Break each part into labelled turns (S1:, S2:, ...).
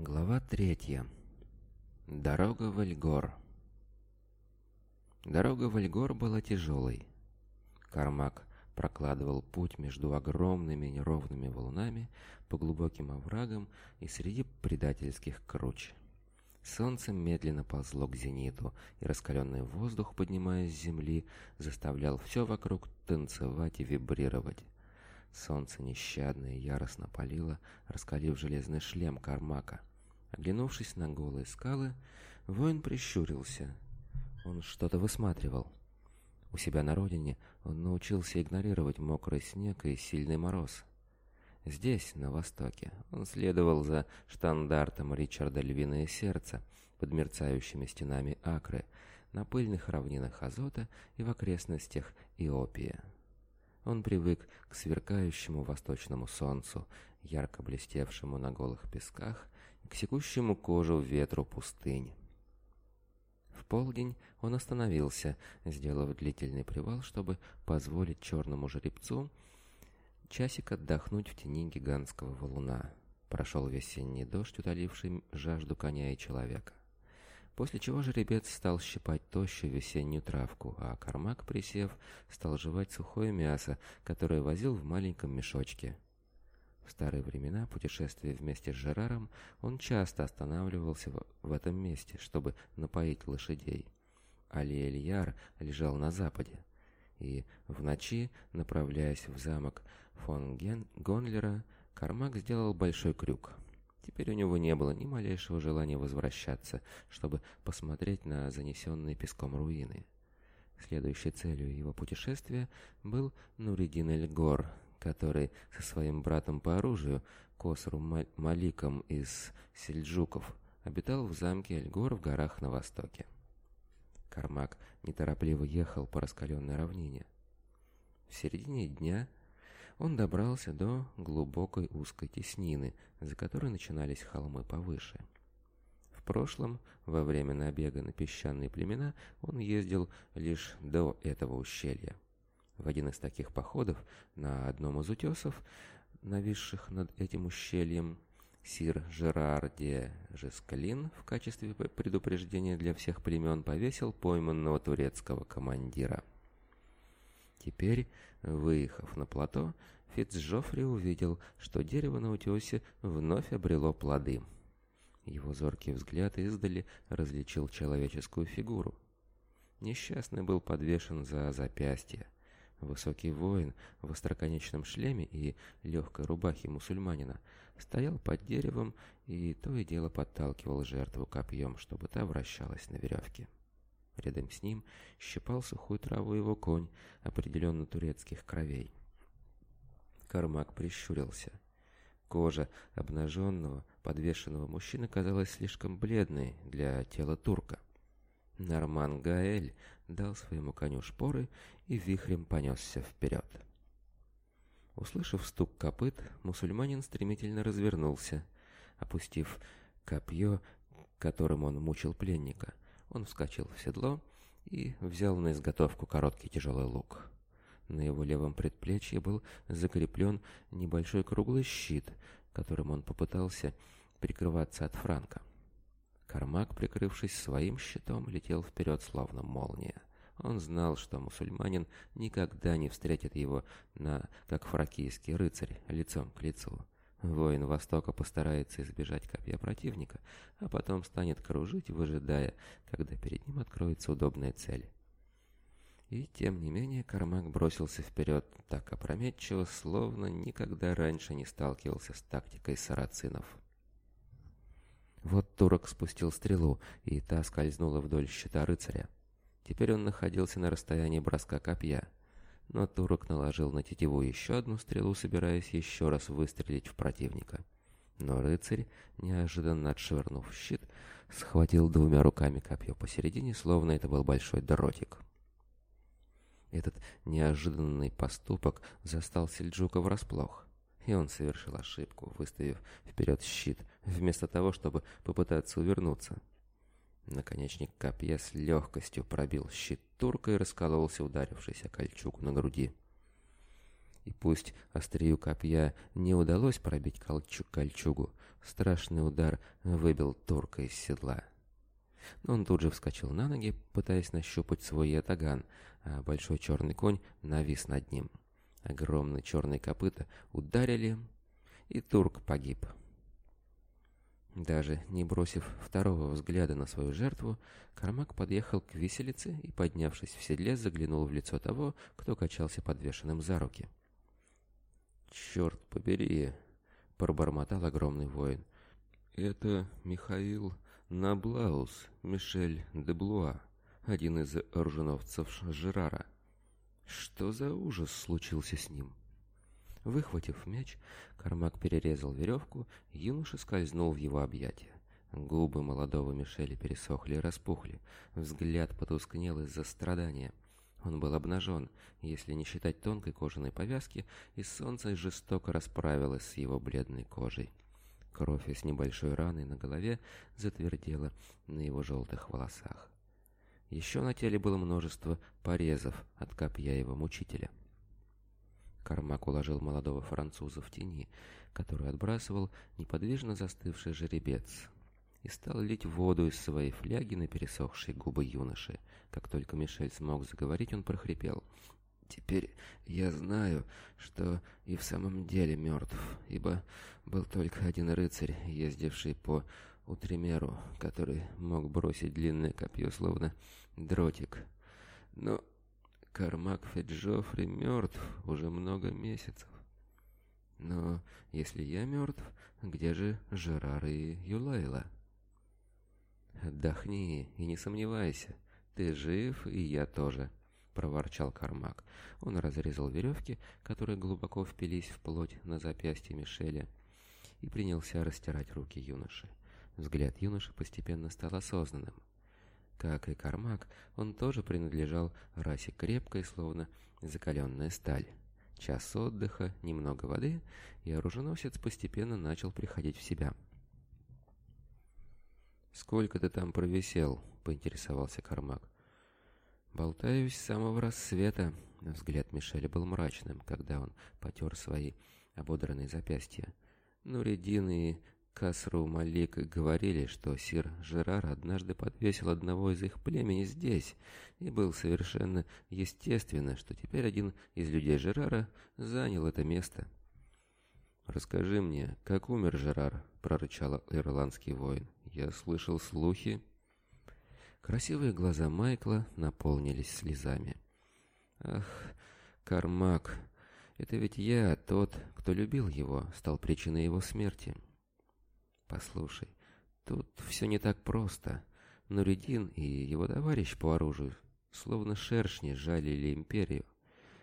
S1: Глава третья. Дорога в Эльгор. Дорога в Эльгор была тяжелой. Кармак прокладывал путь между огромными неровными валунами по глубоким оврагам и среди предательских круч. Солнце медленно ползло к зениту, и раскаленный воздух, поднимаясь с земли, заставлял все вокруг танцевать и вибрировать. Солнце нещадно и яростно палило, раскалив железный шлем Кармака. Оглянувшись на голые скалы, воин прищурился. Он что-то высматривал. У себя на родине он научился игнорировать мокрый снег и сильный мороз. Здесь, на востоке, он следовал за штандартом Ричарда Львиное Сердце под мерцающими стенами Акры, на пыльных равнинах Азота и в окрестностях Иопия. Он привык к сверкающему восточному солнцу, ярко блестевшему на голых песках, к секущему кожу ветру пустыни. В полдень он остановился, сделав длительный привал, чтобы позволить черному жеребцу часик отдохнуть в тени гигантского валуна. Прошел весенний дождь, утоливший жажду коня и человека после чего жеребец стал щипать тощую весеннюю травку, а Кармак, присев, стал жевать сухое мясо, которое возил в маленьком мешочке. В старые времена путешествия вместе с Жераром он часто останавливался в этом месте, чтобы напоить лошадей. Али Эльяр лежал на западе, и в ночи, направляясь в замок фон Ген Гонлера, Кармак сделал большой крюк – Теперь у него не было ни малейшего желания возвращаться, чтобы посмотреть на занесенные песком руины. Следующей целью его путешествия был Нуридин Эльгор, который со своим братом по оружию, Косру Маликом из Сельджуков, обитал в замке Эльгор в горах на востоке. Кармак неторопливо ехал по раскаленной равнине. В середине дня он добрался до глубокой узкой теснины, за которой начинались холмы повыше. В прошлом, во время набега на песчаные племена, он ездил лишь до этого ущелья. В один из таких походов на одном из утесов, нависших над этим ущельем, сир Жерарди Жескалин в качестве предупреждения для всех племен повесил пойманного турецкого командира. Теперь, выехав на плато, Фицджоффри увидел, что дерево на утесе вновь обрело плоды. Его зоркий взгляд издали различил человеческую фигуру. Несчастный был подвешен за запястье. Высокий воин в остроконечном шлеме и легкой рубахе мусульманина стоял под деревом и то и дело подталкивал жертву копьем, чтобы та вращалась на веревке. Рядом с ним щипал сухую траву его конь, определенно турецких кровей. Кармак прищурился. Кожа обнаженного, подвешенного мужчины казалась слишком бледной для тела турка. Норман Гаэль дал своему коню шпоры и вихрем понесся вперед. Услышав стук копыт, мусульманин стремительно развернулся, опустив копье, которым он мучил пленника — он вскочил в седло и взял на изготовку короткий тяжелый лук. На его левом предплечье был закреплен небольшой круглый щит, которым он попытался прикрываться от Франка. Кармак, прикрывшись своим щитом, летел вперед, словно молния. Он знал, что мусульманин никогда не встретит его на, как фракийский рыцарь, лицом к лицу. Воин Востока постарается избежать копья противника, а потом станет кружить, выжидая, когда перед ним откроется удобная цель. И тем не менее Кармак бросился вперед так опрометчиво, словно никогда раньше не сталкивался с тактикой сарацинов. Вот турок спустил стрелу, и та скользнула вдоль щита рыцаря. Теперь он находился на расстоянии броска копья — но турок наложил на тетиву еще одну стрелу, собираясь еще раз выстрелить в противника. Но рыцарь, неожиданно отшвырнув щит, схватил двумя руками копье посередине, словно это был большой дротик. Этот неожиданный поступок застал Сельджука врасплох, и он совершил ошибку, выставив вперед щит, вместо того, чтобы попытаться увернуться — Наконечник копья с легкостью пробил щит турка и раскололся, ударившийся о кольчугу на груди. И пусть острию копья не удалось пробить кольчугу, страшный удар выбил турка из седла. Но он тут же вскочил на ноги, пытаясь нащупать свой ятаган, а большой черный конь навис над ним. Огромные черные копыта ударили, и турк погиб. Даже не бросив второго взгляда на свою жертву, Кармак подъехал к виселице и, поднявшись в седле, заглянул в лицо того, кто качался подвешенным за руки. «Черт побери!» — пробормотал огромный воин. «Это Михаил Наблаус Мишель де Блуа, один из оруженовцев Жерара. Что за ужас случился с ним?» Выхватив мяч, Кармак перерезал веревку, юноша скользнул в его объятия. Губы молодого Мишеля пересохли и распухли, взгляд потускнел из-за страдания. Он был обнажен, если не считать тонкой кожаной повязки, и солнце жестоко расправилось с его бледной кожей. Кровь из небольшой раны на голове затвердела на его желтых волосах. Еще на теле было множество порезов от копья его мучителя. Кармак уложил молодого француза в тени, которую отбрасывал неподвижно застывший жеребец, и стал лить воду из своей фляги на пересохшие губы юноши. Как только Мишель смог заговорить, он прохрипел. «Теперь я знаю, что и в самом деле мертв, ибо был только один рыцарь, ездивший по Утремеру, который мог бросить длинное копье, словно дротик. Но Кармак Феджофри мертв уже много месяцев. Но если я мертв, где же Жерар и Юлайла? «Отдохни и не сомневайся. Ты жив, и я тоже», — проворчал Кармак. Он разрезал веревки, которые глубоко впились в плоть на запястье Мишеля, и принялся растирать руки юноши. Взгляд юноши постепенно стал осознанным. Как и Кармак, он тоже принадлежал расе крепкой, словно закаленная сталь. Час отдыха, немного воды, и оруженосец постепенно начал приходить в себя. «Сколько ты там провисел?» — поинтересовался Кармак. «Болтаюсь с самого рассвета». Взгляд Мишеля был мрачным, когда он потер свои ободранные запястья. «Ну, редины и Касру Малик говорили, что сир Жерар однажды подвесил одного из их племени здесь, и было совершенно естественно, что теперь один из людей Жерара занял это место. «Расскажи мне, как умер Жерар?» — прорычал ирландский воин. «Я слышал слухи». Красивые глаза Майкла наполнились слезами. «Ах, Кармак, это ведь я, тот, кто любил его, стал причиной его смерти». Послушай, тут все не так просто. Нуридин и его товарищ по оружию словно шершни жалили империю.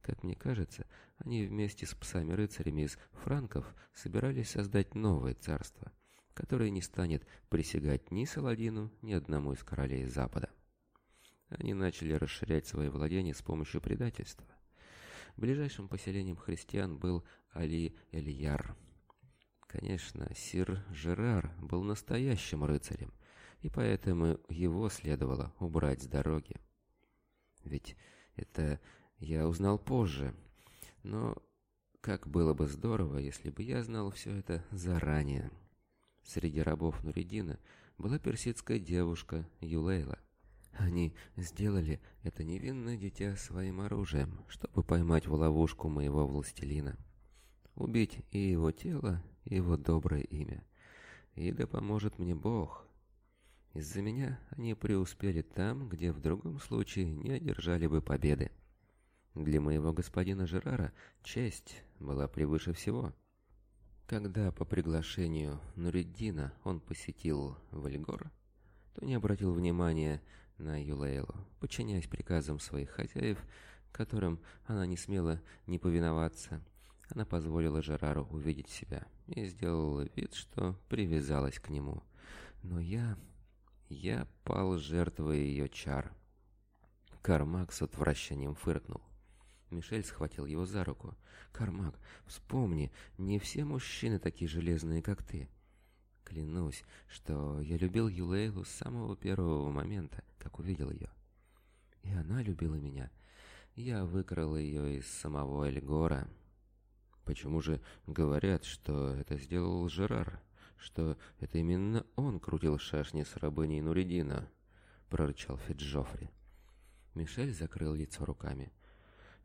S1: Как мне кажется, они вместе с псами-рыцарями из франков собирались создать новое царство, которое не станет присягать ни Саладину, ни одному из королей Запада. Они начали расширять свои владения с помощью предательства. Ближайшим поселением христиан был Али-Эльяр. Конечно, сир Жерар был настоящим рыцарем, и поэтому его следовало убрать с дороги. Ведь это я узнал позже, но как было бы здорово, если бы я знал все это заранее. Среди рабов Нуридина была персидская девушка Юлейла. Они сделали это невинное дитя своим оружием, чтобы поймать в ловушку моего властелина убить и его тело, и его доброе имя. И да поможет мне Бог. Из-за меня они преуспели там, где в другом случае не одержали бы победы. Для моего господина Жерара честь была превыше всего. Когда по приглашению Нуриддина он посетил Вальгор, то не обратил внимания на Юлейлу, подчиняясь приказам своих хозяев, которым она не смела не повиноваться – она позволила Жерару увидеть себя и сделала вид, что привязалась к нему. Но я... я пал жертвой ее чар. Кармак с отвращением фыркнул. Мишель схватил его за руку. «Кармак, вспомни, не все мужчины такие железные, как ты. Клянусь, что я любил Юлейлу с самого первого момента, как увидел ее. И она любила меня. Я выкрал ее из самого Эльгора, Почему же говорят, что это сделал Жерар? Что это именно он крутил шашни с рабыней Нуридина? Прорычал Фиджофри. Мишель закрыл лицо руками.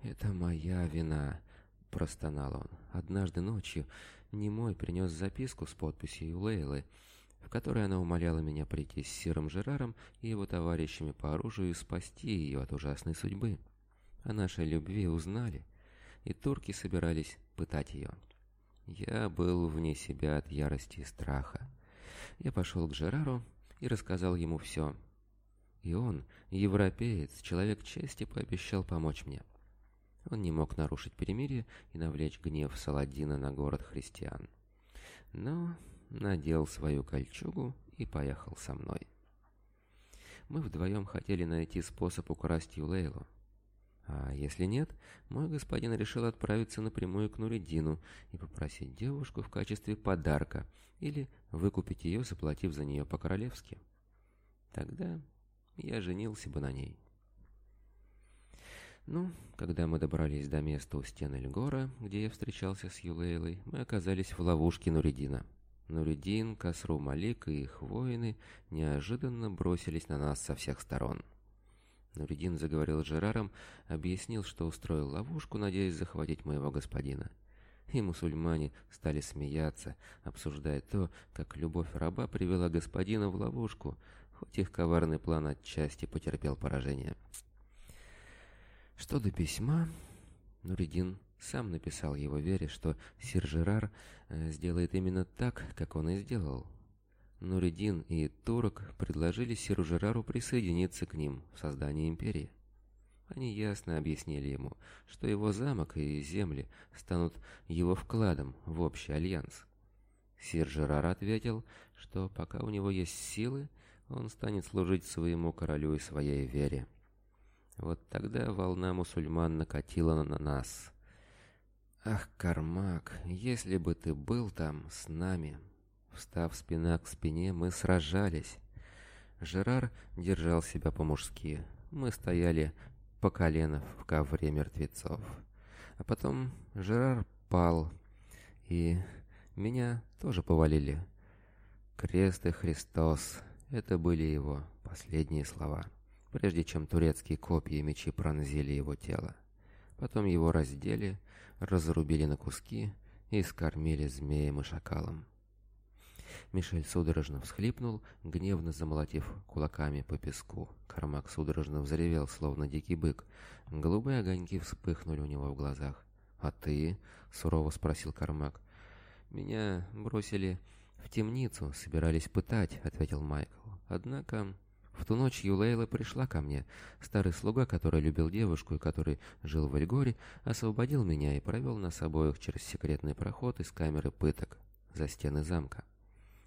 S1: «Это моя вина», — простонал он. «Однажды ночью Немой принес записку с подписью Лейлы, в которой она умоляла меня прийти с Сиром Жераром и его товарищами по оружию и спасти ее от ужасной судьбы. О нашей любви узнали, и турки собирались пытать ее. Я был вне себя от ярости и страха. Я пошел к Жерару и рассказал ему все. И он, европеец, человек чести, пообещал помочь мне. Он не мог нарушить перемирие и навлечь гнев Саладина на город христиан. Но надел свою кольчугу и поехал со мной. Мы вдвоем хотели найти способ украсть Юлейлу, а если нет, мой господин решил отправиться напрямую к Нуридину и попросить девушку в качестве подарка или выкупить ее, заплатив за нее по-королевски. Тогда я женился бы на ней. Ну, когда мы добрались до места у стены Эльгора, где я встречался с Юлейлой, мы оказались в ловушке Нуридина. Нуридин, Касру Малик и их воины неожиданно бросились на нас со всех сторон. Нуридин заговорил с Жераром, объяснил, что устроил ловушку, надеясь захватить моего господина. И мусульмане стали смеяться, обсуждая то, как любовь раба привела господина в ловушку, хоть их коварный план отчасти потерпел поражение. Что до письма, Нуридин сам написал его вере, что сир Жерар э, сделает именно так, как он и сделал, Нуридин и Турок предложили Серу Жерару присоединиться к ним в создании империи. Они ясно объяснили ему, что его замок и земли станут его вкладом в общий альянс. Сир Жерар ответил, что пока у него есть силы, он станет служить своему королю и своей вере. Вот тогда волна мусульман накатила на нас. «Ах, Кармак, если бы ты был там с нами!» Встав спина к спине, мы сражались. Жерар держал себя по-мужски. Мы стояли по колено в ковре мертвецов. А потом Жерар пал, и меня тоже повалили. Крест и Христос — это были его последние слова, прежде чем турецкие копья и мечи пронзили его тело. Потом его раздели, разрубили на куски и скормили змеем и шакалом. Мишель судорожно всхлипнул, гневно замолотив кулаками по песку. Кармак судорожно взревел, словно дикий бык. Голубые огоньки вспыхнули у него в глазах. «А ты?» — сурово спросил Кармак. «Меня бросили в темницу, собирались пытать», — ответил Майкл. «Однако в ту ночь Юлейла пришла ко мне. Старый слуга, который любил девушку и который жил в Эльгоре, освободил меня и провел нас обоих через секретный проход из камеры пыток за стены замка.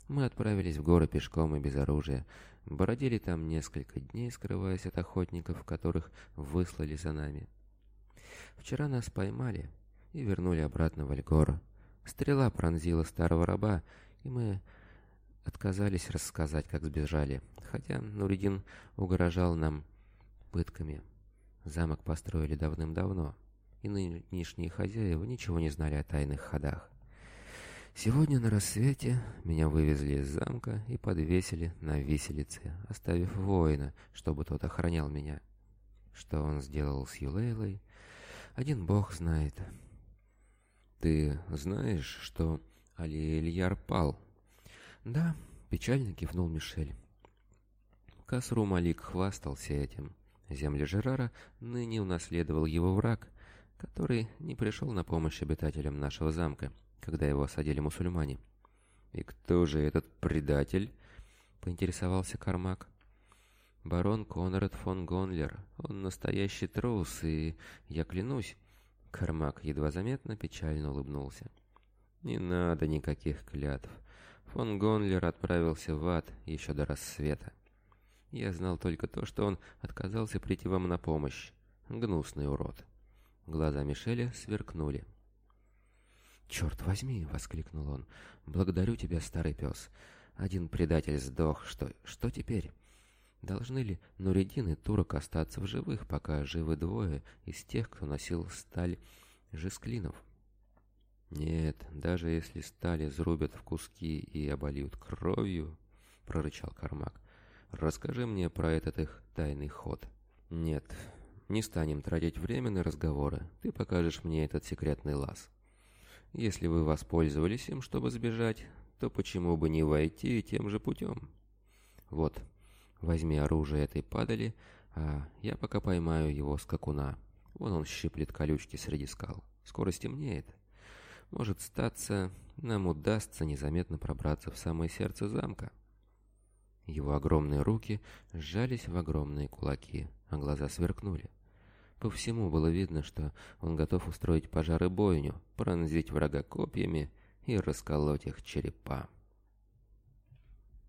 S1: Мы отправились в горы пешком и без оружия. Бродили там несколько дней, скрываясь от охотников, которых выслали за нами. Вчера нас поймали и вернули обратно в Альгор. Стрела пронзила старого раба, и мы отказались рассказать, как сбежали, хотя Нуридин угрожал нам пытками. Замок построили давным-давно, и нынешние хозяева ничего не знали о тайных ходах. Сегодня на рассвете меня вывезли из замка и подвесили на виселице, оставив воина, чтобы тот охранял меня. Что он сделал с Юлейлой, один бог знает. Ты знаешь, что Али пал? Да, печально кивнул Мишель. Касру Малик хвастался этим. Земли Жерара ныне унаследовал его враг, который не пришел на помощь обитателям нашего замка — когда его осадили мусульмане. «И кто же этот предатель?» — поинтересовался Кармак. «Барон Конрад фон Гонлер. Он настоящий трус, и я клянусь...» Кармак едва заметно печально улыбнулся. «Не надо никаких клятв. Фон Гонлер отправился в ад еще до рассвета. Я знал только то, что он отказался прийти вам на помощь. Гнусный урод». Глаза Мишеля сверкнули. «Черт возьми!» — воскликнул он. «Благодарю тебя, старый пес. Один предатель сдох. Что, что теперь?» Должны ли Нуридин и Турок остаться в живых, пока живы двое из тех, кто носил сталь жесклинов? «Нет, даже если стали изрубят в куски и обольют кровью», — прорычал Кармак, — «расскажи мне про этот их тайный ход». «Нет, не станем тратить время на разговоры. Ты покажешь мне этот секретный лаз». Если вы воспользовались им, чтобы сбежать, то почему бы не войти тем же путем? Вот, возьми оружие этой падали, а я пока поймаю его скакуна. Вон он щиплет колючки среди скал. Скоро стемнеет. Может статься, нам удастся незаметно пробраться в самое сердце замка. Его огромные руки сжались в огромные кулаки, а глаза сверкнули. По всему было видно, что он готов устроить пожар и бойню, пронзить врага копьями и расколоть их черепа.